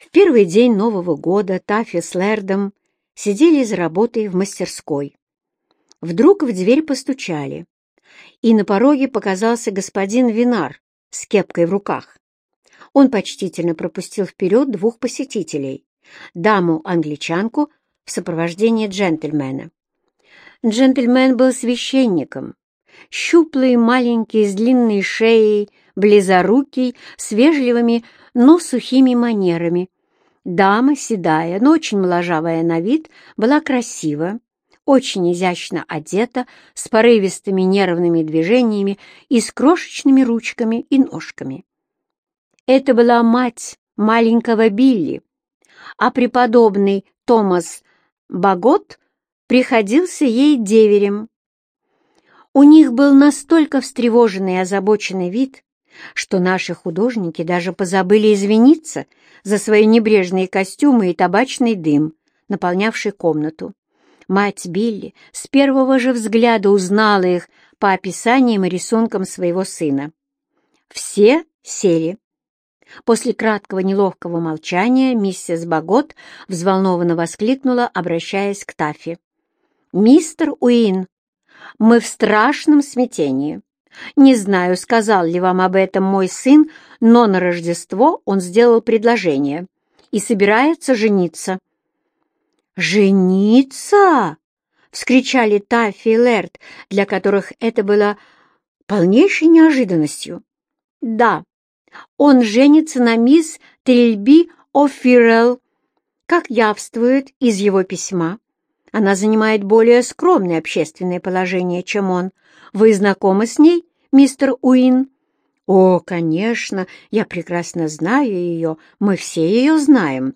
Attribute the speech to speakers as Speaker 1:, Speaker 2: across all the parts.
Speaker 1: В первый день Нового года Таффи с Лэрдом сидели за работой в мастерской. Вдруг в дверь постучали, и на пороге показался господин Винар с кепкой в руках. Он почтительно пропустил вперед двух посетителей — даму-англичанку в сопровождении джентльмена. Джентльмен был священником, щуплый, маленький, с длинной шеей, близорукий, с вежливыми, но сухими манерами. Дама, седая, но очень моложавая на вид, была красива, очень изящно одета, с порывистыми нервными движениями и с крошечными ручками и ножками. Это была мать маленького Билли, а преподобный Томас Багот приходился ей деверем. У них был настолько встревоженный и озабоченный вид, что наши художники даже позабыли извиниться за свои небрежные костюмы и табачный дым, наполнявший комнату. Мать Билли с первого же взгляда узнала их по описаниям и рисункам своего сына. Все сели. После краткого неловкого молчания миссис Багот взволнованно воскликнула, обращаясь к Таффи. «Мистер Уин, мы в страшном смятении. Не знаю, сказал ли вам об этом мой сын, но на Рождество он сделал предложение и собирается жениться. «Жениться!» — вскричали Таффи и Лерт, для которых это было полнейшей неожиданностью. «Да, он женится на мисс Трильби О'Фирелл, как явствует из его письма. Она занимает более скромное общественное положение, чем он. Вы знакомы с ней, мистер Уин?» «О, конечно, я прекрасно знаю ее, мы все ее знаем».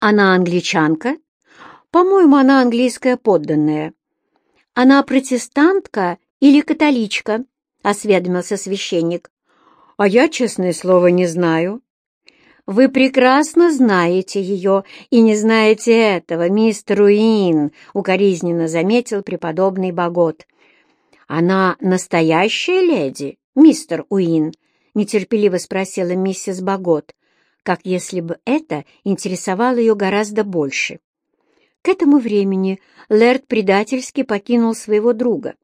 Speaker 1: Она англичанка? По-моему, она английская подданная. Она протестантка или католичка? Осведомился священник. А я, честное слово, не знаю. Вы прекрасно знаете ее и не знаете этого, мистер Уин, укоризненно заметил преподобный Богот. Она настоящая леди, мистер Уин? нетерпеливо спросила миссис Богот как если бы это интересовало ее гораздо больше. К этому времени Лэрд предательски покинул своего друга.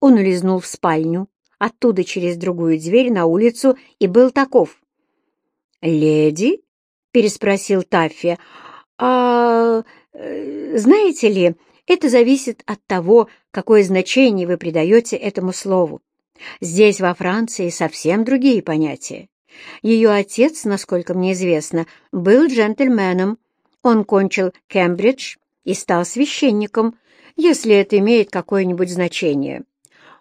Speaker 1: Он улизнул в спальню, оттуда через другую дверь на улицу и был таков. «Леди?» — переспросил Таффи. «А э, знаете ли, это зависит от того, какое значение вы придаете этому слову. Здесь, во Франции, совсем другие понятия. Ее отец, насколько мне известно, был джентльменом. Он кончил Кембридж и стал священником, если это имеет какое-нибудь значение.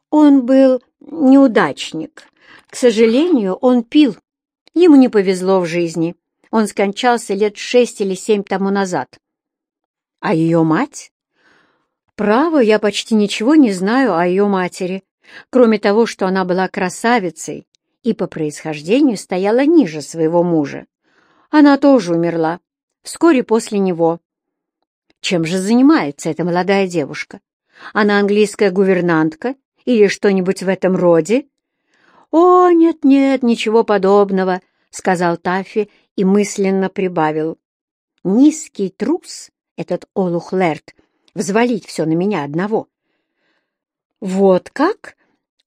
Speaker 1: Он был неудачник. К сожалению, он пил. Ему не повезло в жизни. Он скончался лет шесть или семь тому назад. А ее мать? Право, я почти ничего не знаю о ее матери, кроме того, что она была красавицей и по происхождению стояла ниже своего мужа. Она тоже умерла, вскоре после него. Чем же занимается эта молодая девушка? Она английская гувернантка или что-нибудь в этом роде? «О, нет-нет, ничего подобного», — сказал Таффи и мысленно прибавил. «Низкий трус, этот Олух Лерт, взвалить все на меня одного». «Вот как?»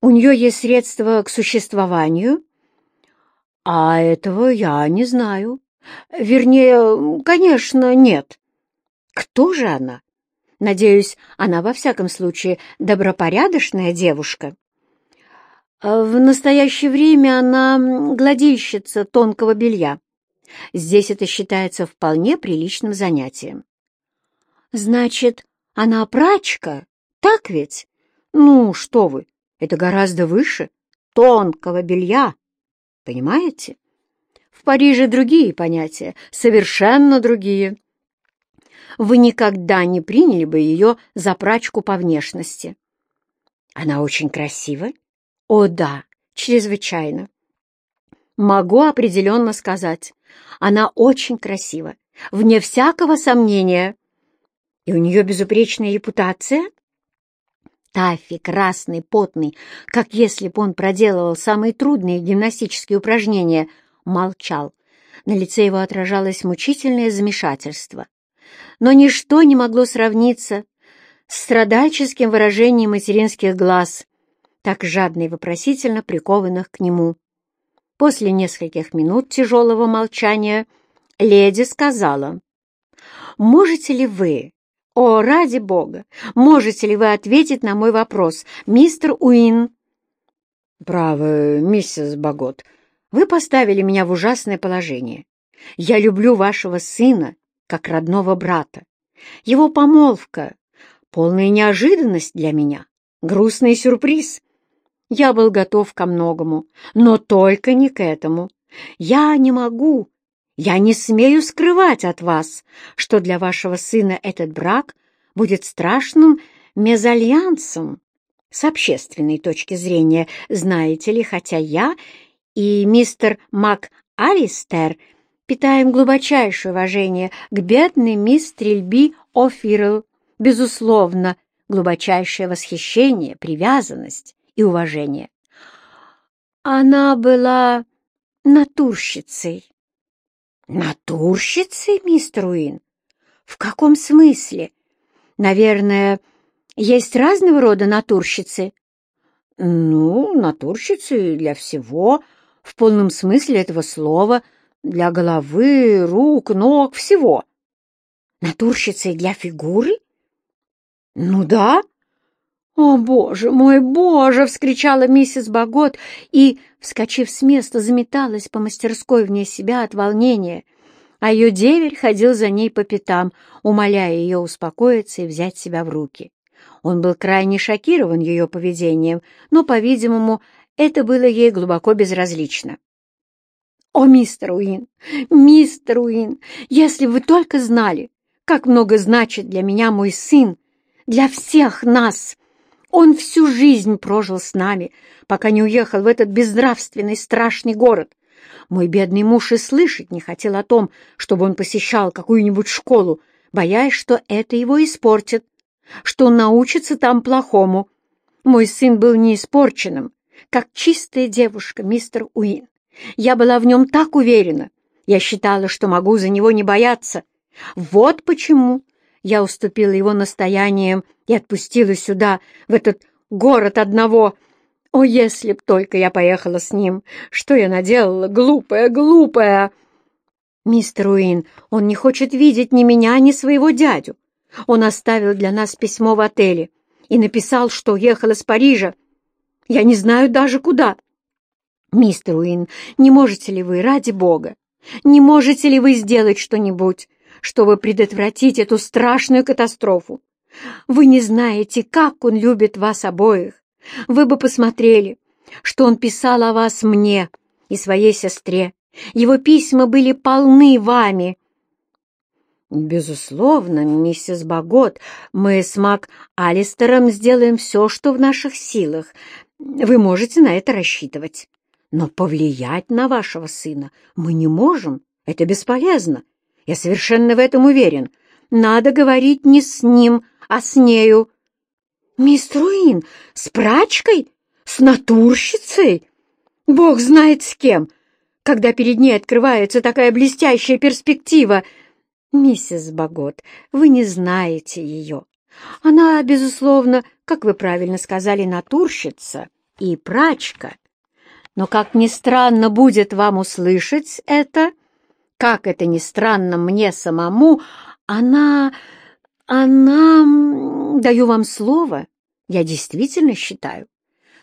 Speaker 1: У нее есть средства к существованию? А этого я не знаю. Вернее, конечно, нет. Кто же она? Надеюсь, она во всяком случае добропорядочная девушка. В настоящее время она гладильщица тонкого белья. Здесь это считается вполне приличным занятием. Значит, она прачка, так ведь? Ну, что вы, это гораздо выше тонкого белья. Понимаете? В Париже другие понятия, совершенно другие. Вы никогда не приняли бы ее за прачку по внешности. Она очень красива? О, да, чрезвычайно. Могу определенно сказать, она очень красива, вне всякого сомнения. И у нее безупречная репутация? Таффи, красный, потный, как если бы он проделывал самые трудные гимнастические упражнения, молчал. На лице его отражалось мучительное замешательство. Но ничто не могло сравниться с страдальческим выражением материнских глаз, так жадно и вопросительно прикованных к нему. После нескольких минут тяжелого молчания леди сказала, «Можете ли вы, о, ради бога, можете ли вы ответить на мой вопрос, мистер Уин?» «Право, миссис Багот, вы поставили меня в ужасное положение. Я люблю вашего сына, как родного брата. Его помолвка — полная неожиданность для меня, грустный сюрприз. Я был готов ко многому, но только не к этому. Я не могу, я не смею скрывать от вас, что для вашего сына этот брак будет страшным мезальянсом с общественной точки зрения, знаете ли, хотя я и мистер Мак Алистер питаем глубочайшее уважение к бедной мисс Стрельби О'Фирл, безусловно, глубочайшее восхищение, привязанность и уважение. Она была натурщицей. Натурщицей, мистер Уин? В каком смысле? Наверное, есть разного рода натурщицы. Ну, натурщицы для всего, в полном смысле этого слова, для головы, рук, ног, всего. Натурщицы для фигуры? Ну да. О, боже мой, боже! — вскричала миссис Багот и, вскочив с места, заметалась по мастерской вне себя от волнения, а ее деверь ходил за ней по пятам, умоляя ее успокоиться и взять себя в руки. Он был крайне шокирован ее поведением, но, по-видимому, это было ей глубоко безразлично. «О, мистер Уин, мистер Уин, если вы только знали, как много значит для меня мой сын, для всех нас!» Он всю жизнь прожил с нами, пока не уехал в этот безнравственный страшный город. Мой бедный муж и слышать не хотел о том, чтобы он посещал какую-нибудь школу, боясь, что это его испортит, что он научится там плохому. Мой сын был неиспорченным, как чистая девушка, мистер Уин. Я была в нем так уверена. Я считала, что могу за него не бояться. Вот почему я уступила его настояниям и отпустила сюда, в этот город одного. О, если б только я поехала с ним! Что я наделала? Глупая, глупая! Мистер Уин, он не хочет видеть ни меня, ни своего дядю. Он оставил для нас письмо в отеле и написал, что уехал из Парижа. Я не знаю даже куда. Мистер Уин, не можете ли вы, ради бога, не можете ли вы сделать что-нибудь, чтобы предотвратить эту страшную катастрофу? Вы не знаете, как он любит вас обоих. Вы бы посмотрели, что он писал о вас мне и своей сестре. Его письма были полны вами. Безусловно, миссис Багот, мы с Мак Алистером сделаем все, что в наших силах. Вы можете на это рассчитывать. Но повлиять на вашего сына мы не можем. Это бесполезно. Я совершенно в этом уверен. Надо говорить не с ним, а с нею. Мисс Руин, с прачкой? С натурщицей? Бог знает с кем, когда перед ней открывается такая блестящая перспектива. Миссис Багот, вы не знаете ее. Она, безусловно, как вы правильно сказали, натурщица и прачка. Но, как ни странно будет вам услышать это, как это ни странно мне самому, она она, даю вам слово, я действительно считаю,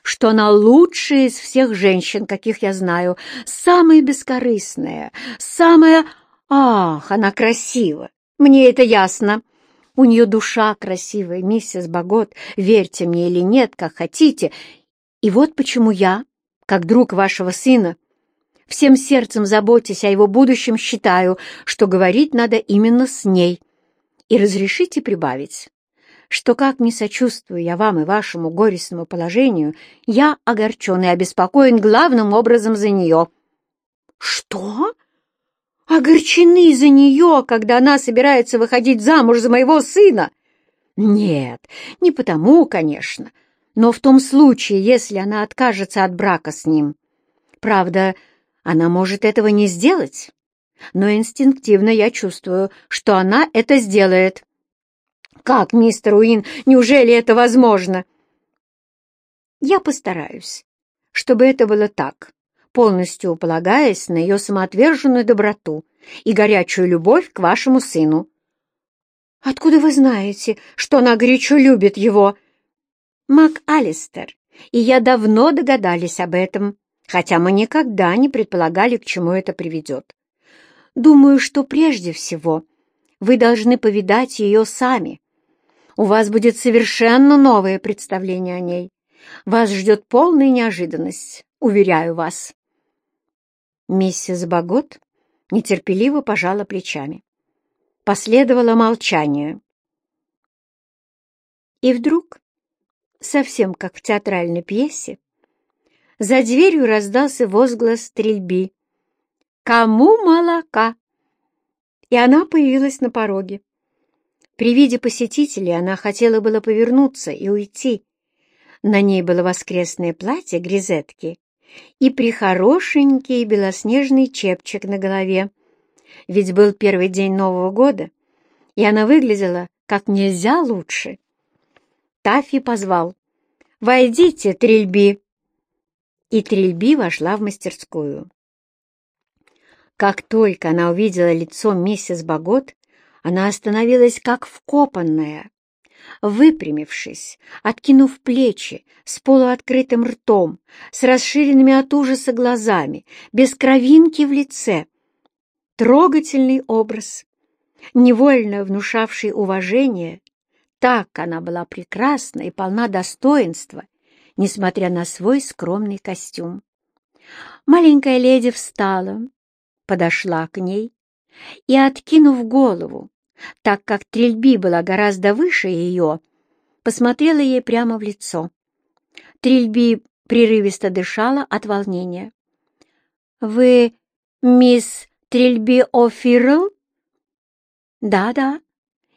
Speaker 1: что она лучшая из всех женщин, каких я знаю, самая бескорыстная, самая... Ах, она красива, мне это ясно. У нее душа красивая, миссис Багот, верьте мне или нет, как хотите. И вот почему я, как друг вашего сына, всем сердцем заботясь о его будущем, считаю, что говорить надо именно с ней. И разрешите прибавить, что, как не сочувствую я вам и вашему горестному положению, я огорчен и обеспокоен главным образом за нее. Что? Огорчены за нее, когда она собирается выходить замуж за моего сына? Нет, не потому, конечно, но в том случае, если она откажется от брака с ним. Правда, она может этого не сделать. но инстинктивно я чувствую, что она это сделает. «Как, мистер Уин, неужели это возможно?» «Я постараюсь, чтобы это было так, полностью полагаясь на ее самоотверженную доброту и горячую любовь к вашему сыну». «Откуда вы знаете, что она горячо любит его?» «Мак Алистер и я давно догадались об этом, хотя мы никогда не предполагали, к чему это приведет. Думаю, что прежде всего вы должны повидать ее сами. У вас будет совершенно новое представление о ней. Вас ждет полная неожиданность, уверяю вас. Миссис Багот нетерпеливо пожала плечами. Последовало молчание. И вдруг совсем как в театральной пьесе, за дверью раздался возглас стрельби. «Кому молока?» И она появилась на пороге. При виде посетителей она хотела было повернуться и уйти. На ней было воскресное платье грезетки и прихорошенький белоснежный чепчик на голове. Ведь был первый день Нового года, и она выглядела как нельзя лучше. Таффи позвал. «Войдите, Трильби!» И Трильби вошла в мастерскую. Как только она увидела лицо миссис Багот, она остановилась как вкопанная. Выпрямившись, откинув плечи, с полуоткрытым ртом, с расширенными от ужаса глазами, без кровинки в лице. Трогательный образ, невольно внушавший уважение так она была прекрасна и полна достоинства, несмотря на свой скромный костюм. Маленькая леди встала, подошла к ней и, откинув голову, так как Трильби была гораздо выше ее, посмотрела ей прямо в лицо. Трильби прерывисто дышала от волнения. «Вы мисс Трильби О'Фирл?» «Да-да»,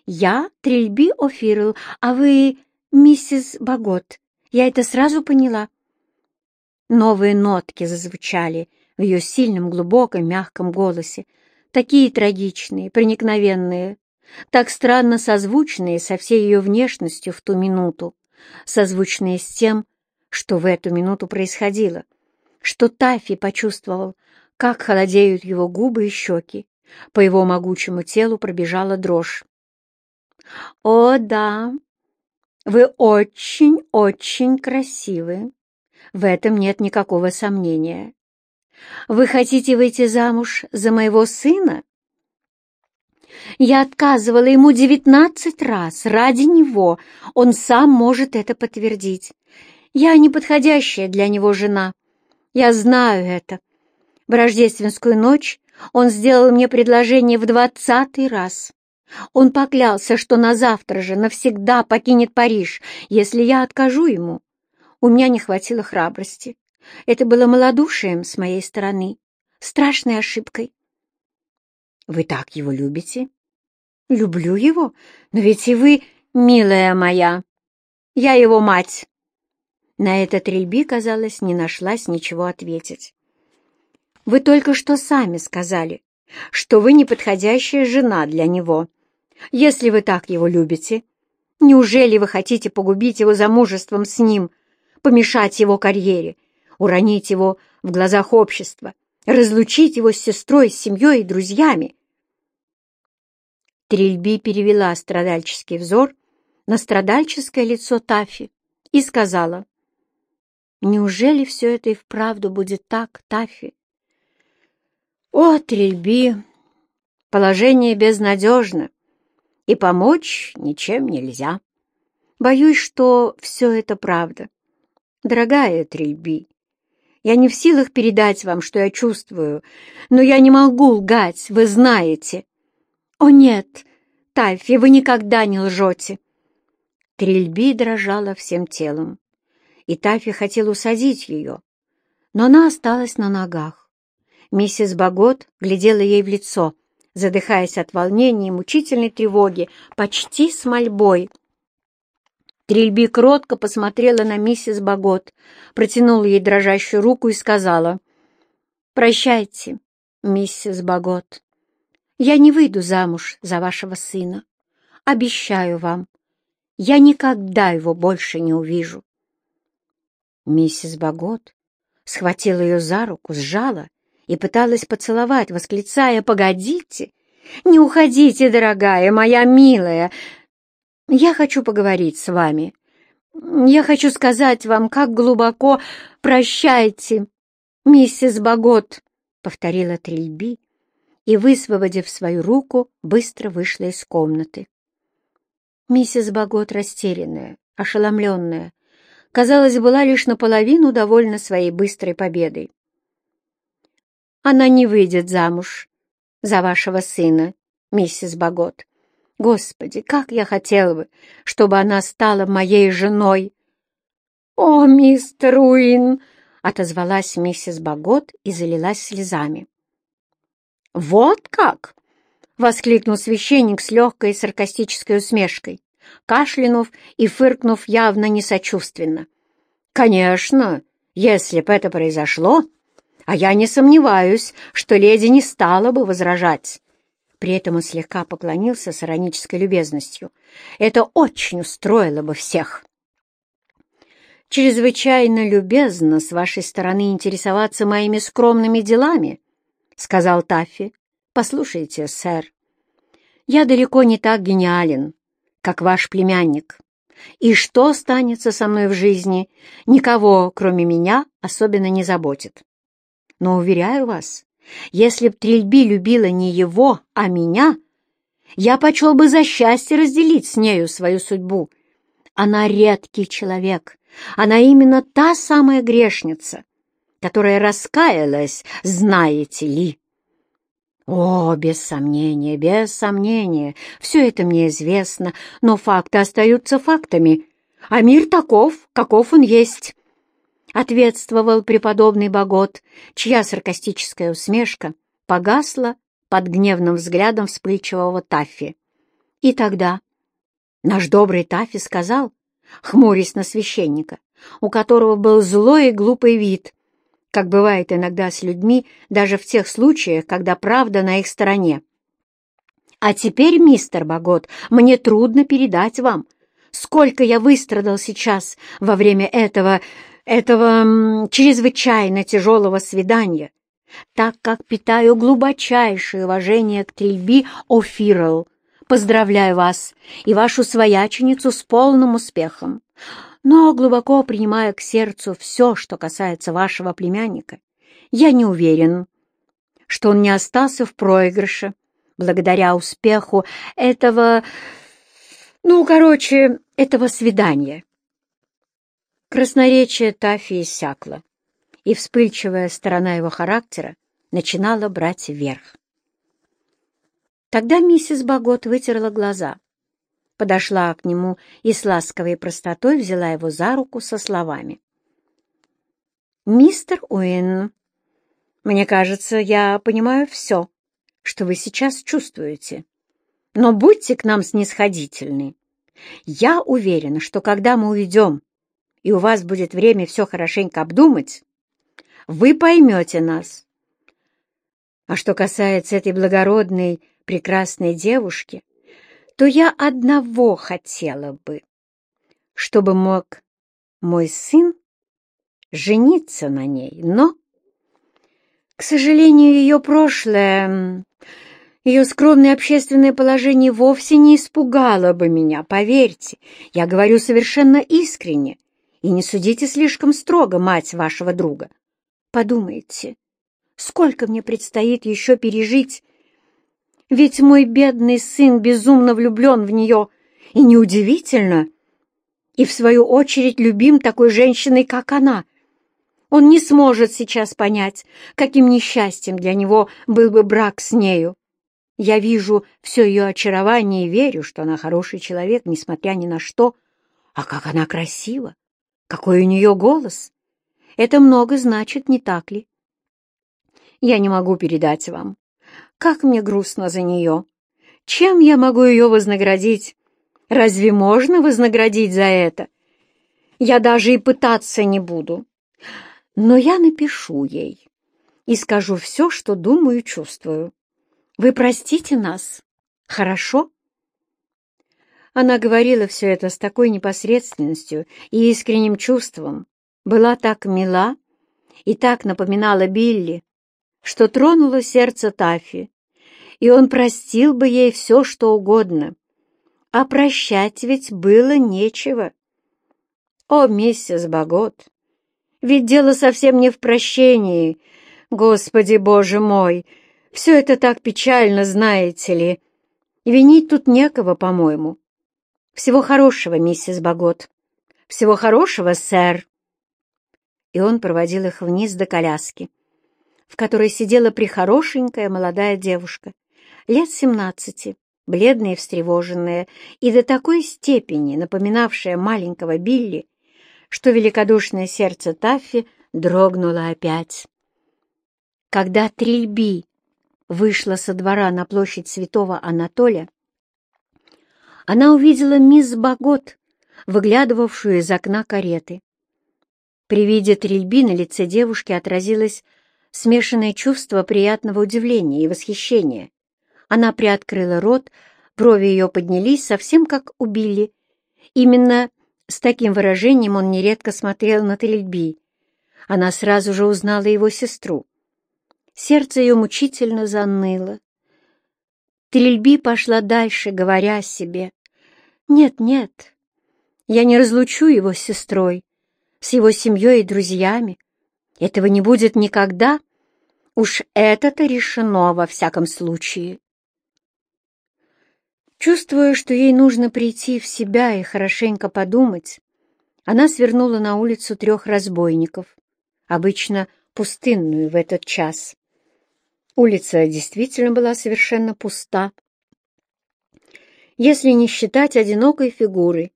Speaker 1: «Я Трильби О'Фирл, а вы миссис Багот. Я это сразу поняла». Новые нотки зазвучали в ее сильном, глубоком, мягком голосе, такие трагичные, проникновенные, так странно созвучные со всей ее внешностью в ту минуту, созвучные с тем, что в эту минуту происходило, что Таффи почувствовал, как холодеют его губы и щеки, по его могучему телу пробежала дрожь. «О, да, вы очень-очень красивы. В этом нет никакого сомнения. Вы хотите выйти замуж за моего сына?» Я отказывала ему девятнадцать раз ради него. Он сам может это подтвердить. Я неподходящая для него жена. Я знаю это. В рождественскую ночь он сделал мне предложение в двадцатый раз. Он поклялся, что на завтра же навсегда покинет Париж, если я откажу ему. У меня не хватило храбрости. Это было малодушием с моей стороны, страшной ошибкой. Вы так его любите? Люблю его, но ведь и вы, милая моя. Я его мать. На это Трельби, казалось, не нашлась ничего ответить. Вы только что сами сказали, что вы неподходящая жена для него. Если вы так его любите, неужели вы хотите погубить его замужеством с ним, помешать его карьере, уронить его в глазах общества, разлучить его с сестрой, с семьей и друзьями? Трильби перевела страдальческий взор на страдальческое лицо Тафи и сказала, «Неужели все это и вправду будет так, Тафи?» «О, Трильби, положение безнадежно и помочь ничем нельзя. Боюсь, что все это правда. Дорогая Трильби, я не в силах передать вам, что я чувствую, но я не могу лгать, вы знаете. О нет, Тайфи, вы никогда не лжете. Трильби дрожала всем телом, и Тафи хотел усадить ее, но она осталась на ногах. Миссис Багот глядела ей в лицо — задыхаясь от волнения и мучительной тревоги, почти с мольбой. Трильби кротко посмотрела на миссис Багот, протянула ей дрожащую руку и сказала, «Прощайте, миссис Багот». Я не выйду замуж за вашего сына. Обещаю вам, я никогда его больше не увижу. Миссис Багот схватила ее за руку, сжала и пыталась поцеловать, восклицая «Погодите! Не уходите, дорогая, моя милая! Я хочу поговорить с вами. Я хочу сказать вам, как глубоко прощайте, миссис Багот!» — повторила Трильби и, высвободив свою руку, быстро вышла из комнаты. Миссис Багот, растерянная, ошеломленная, казалось, была лишь наполовину довольна своей быстрой победой. «Она не выйдет замуж за вашего сына, миссис Багот. Господи, как я хотела бы, чтобы она стала моей женой!» «О, мистер Уин!» — отозвалась миссис Багот и залилась слезами. «Вот как!» — воскликнул священник с легкой саркастической усмешкой, кашлянув и фыркнув явно несочувственно. «Конечно, если бы это произошло, а я не сомневаюсь, что леди не стала бы возражать». При этом он слегка поклонился с иронической любезностью. «Это очень устроило бы всех». «Чрезвычайно любезно с вашей стороны интересоваться моими скромными делами», — сказал Таффи. «Послушайте, сэр, я далеко не так гениален, как ваш племянник. И что останется со мной в жизни, никого, кроме меня, особенно не заботит. Но, уверяю вас, если б Трильби любила не его, а меня, я почел бы за счастье разделить с нею свою судьбу. Она редкий человек, она именно та самая грешница, которая раскаялась, знаете ли. О, без сомнения, без сомнения, все это мне известно, но факты остаются фактами, а мир таков, каков он есть. Ответствовал преподобный Богот, чья саркастическая усмешка погасла под гневным взглядом вспыльчивого Таффи. И тогда наш добрый Таффи сказал, хмурясь на священника, у которого был злой и глупый вид, как бывает иногда с людьми, даже в тех случаях, когда правда на их стороне. А теперь, мистер Богот, мне трудно передать вам, сколько я выстрадал сейчас во время этого, этого чрезвычайно тяжелого свидания, так как питаю глубочайшее уважение к Трильби О'Фирл. Поздравляю вас и вашу свояченицу с полным успехом но, глубоко принимая к сердцу все, что касается вашего племянника, я не уверен, что он не остался в проигрыше благодаря успеху этого, ну, короче, этого свидания. Красноречие Тафи иссякло, и вспыльчивая сторона его характера начинала брать верх. Тогда миссис Багот вытерла глаза подошла к нему и с ласковой простотой взяла его за руку со словами. «Мистер Уин, мне кажется, я понимаю все, что вы сейчас чувствуете, но будьте к нам снисходительны. Я уверена, что когда мы уйдем, и у вас будет время все хорошенько обдумать, вы поймете нас. А что касается этой благородной, прекрасной девушки, то я одного хотела бы, чтобы мог мой сын жениться на ней, но, к сожалению, ее прошлое, ее скромное общественное положение вовсе не испугало бы меня, поверьте, я говорю совершенно искренне, и не судите слишком строго мать вашего друга. Подумайте, сколько мне предстоит еще пережить ведь мой бедный сын безумно влюблен в нее, и неудивительно, и в свою очередь любим такой женщиной, как она. Он не сможет сейчас понять, каким несчастьем для него был бы брак с нею. Я вижу все ее очарование и верю, что она хороший человек, несмотря ни на что. А как она красива! Какой у нее голос! Это много значит, не так ли? Я не могу передать вам, как мне грустно за нее! Чем я могу ее вознаградить? Разве можно вознаградить за это? Я даже и пытаться не буду. Но я напишу ей и скажу все, что думаю и чувствую. Вы простите нас, хорошо?» Она говорила все это с такой непосредственностью и искренним чувством, была так мила и так напоминала Билли, что тронуло сердце Таффи, и он простил бы ей все, что угодно. А прощать ведь было нечего. О, миссис Богот, ведь дело совсем не в прощении. Господи, Боже мой, все это так печально, знаете ли. Винить тут некого, по-моему. Всего хорошего, миссис Богот. Всего хорошего, сэр. И он проводил их вниз до коляски, в которой сидела прихорошенькая молодая девушка, лет семнадцати, бледная и встревоженная, и до такой степени напоминавшая маленького Билли, что великодушное сердце Таффи дрогнуло опять. Когда Трильби вышла со двора на площадь Святого Анатолия, она увидела мисс Багот, выглядывавшую из окна кареты. При виде трельби на лице девушки отразилось смешанное чувство приятного удивления и восхищения. Она приоткрыла рот, брови ее поднялись, совсем как у Билли. Именно с таким выражением он нередко смотрел на трельби. Она сразу же узнала его сестру. Сердце ее мучительно заныло. Трильби пошла дальше, говоря себе. «Нет, нет, я не разлучу его с сестрой, с его семьей и друзьями. Этого не будет никогда. Уж это-то решено во всяком случае». Чувствуя, что ей нужно прийти в себя и хорошенько подумать, она свернула на улицу трех разбойников, обычно пустынную в этот час. Улица действительно была совершенно пуста, если не считать одинокой фигуры,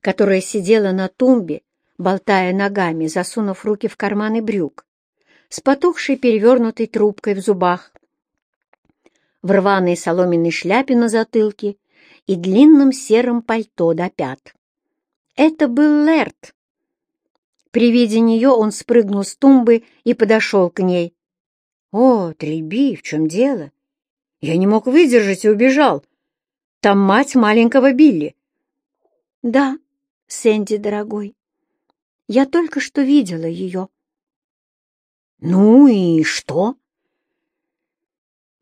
Speaker 1: которая сидела на тумбе, болтая ногами, засунув руки в карманы брюк, с потухшей перевернутой трубкой в зубах, в рваной соломенной шляпе на затылке и длинном сером пальто до пят. Это был Лерт. При виде нее он спрыгнул с тумбы и подошел к ней. «О, Трильби, в чем дело? Я не мог выдержать и убежал. Там мать маленького Билли». «Да, Сэнди, дорогой, я только что видела ее». «Ну и что?»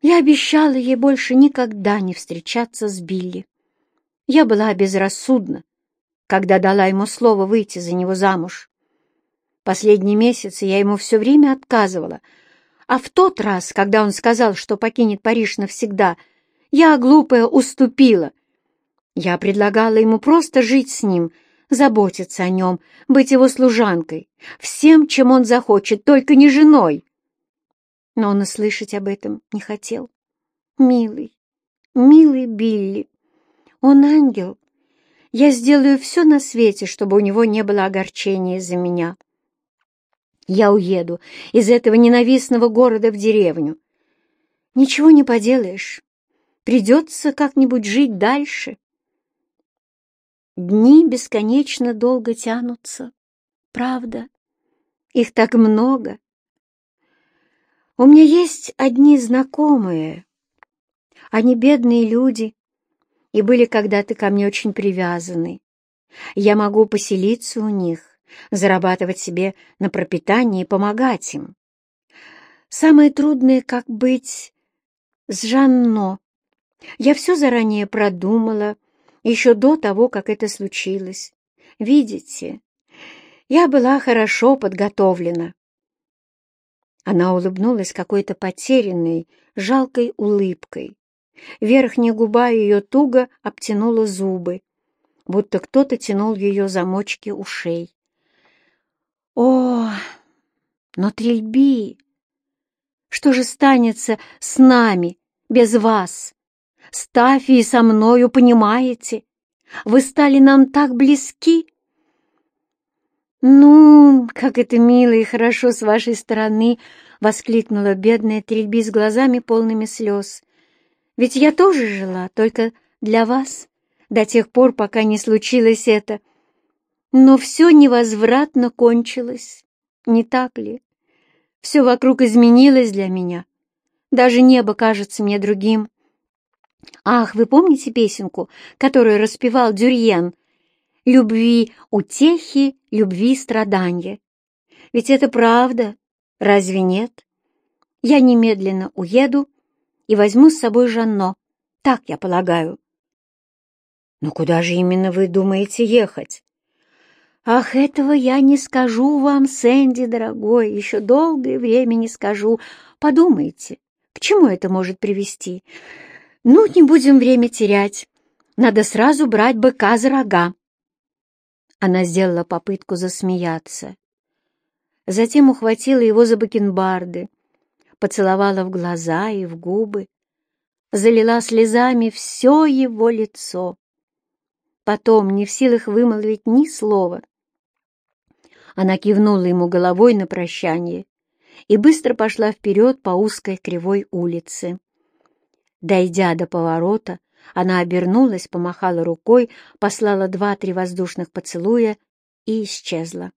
Speaker 1: Я обещала ей больше никогда не встречаться с Билли. Я была безрассудна, когда дала ему слово выйти за него замуж. Последние месяцы я ему все время отказывала — а в тот раз, когда он сказал, что покинет Париж навсегда, я, глупая, уступила. Я предлагала ему просто жить с ним, заботиться о нем, быть его служанкой, всем, чем он захочет, только не женой. Но он и слышать об этом не хотел. Милый, милый Билли, он ангел. Я сделаю все на свете, чтобы у него не было огорчения из-за меня. Я уеду из этого ненавистного города в деревню. Ничего не поделаешь. Придется как-нибудь жить дальше. Дни бесконечно долго тянутся. Правда? Их так много. У меня есть одни знакомые. Они бедные люди и были когда-то ко мне очень привязаны. Я могу поселиться у них зарабатывать себе на пропитание и помогать им. Самое трудное, как быть с Жанно. Я все заранее продумала, еще до того, как это случилось. Видите, я была хорошо подготовлена. Она улыбнулась какой-то потерянной, жалкой улыбкой. Верхняя губа ее туго обтянула зубы, будто кто-то тянул ее замочки ушей. О, но трельби! Что же станется с нами без вас? С Тафией со мною, понимаете? Вы стали нам так близки. Ну, как это мило и хорошо с вашей стороны, воскликнула бедная трельби с глазами полными слез. Ведь я тоже жила, только для вас, до тех пор, пока не случилось это. Но все невозвратно кончилось, не так ли? Все вокруг изменилось для меня. Даже небо кажется мне другим. Ах, вы помните песенку, которую распевал Дюрьен? «Любви утехи, любви страдания». Ведь это правда, разве нет? Я немедленно уеду и возьму с собой Жанно. Так я полагаю. Но куда же именно вы думаете ехать? Ах, этого я не скажу вам, Сэнди, дорогой, еще долгое время не скажу. Подумайте, к чему это может привести? Ну, не будем время терять. Надо сразу брать быка за рога. Она сделала попытку засмеяться. Затем ухватила его за бакенбарды, поцеловала в глаза и в губы, залила слезами все его лицо. Потом, не в силах вымолвить ни слова, она кивнула ему головой на прощание и быстро пошла вперед по узкой кривой улице. Дойдя до поворота, она обернулась, помахала рукой, послала два-три воздушных поцелуя и исчезла.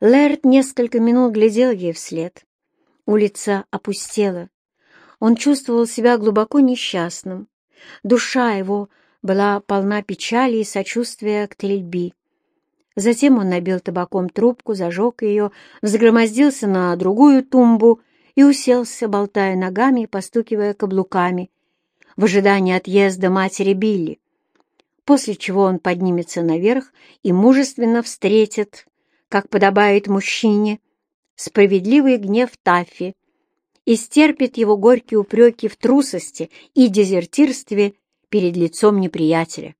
Speaker 1: Лэрд несколько минут глядел ей вслед. Улица опустела. Он чувствовал себя глубоко несчастным. Душа его была полна печали и сочувствия к Тельби. Затем он набил табаком трубку, зажег ее, взгромоздился на другую тумбу и уселся, болтая ногами и постукивая каблуками, в ожидании отъезда матери Билли, после чего он поднимется наверх и мужественно встретит, как подобает мужчине, справедливый гнев Таффи и стерпит его горькие упреки в трусости и дезертирстве перед лицом неприятеля.